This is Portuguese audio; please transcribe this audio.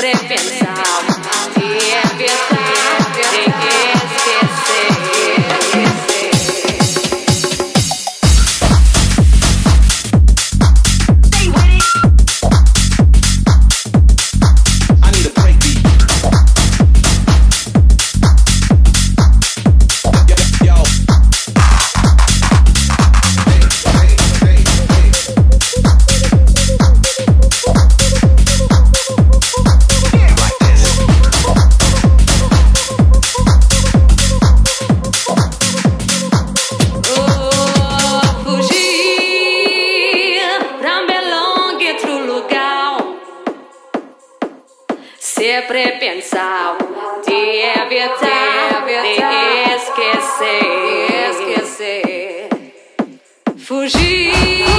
breve. sempre pensar, de evitar, de esquecer, de esquecer, fugir.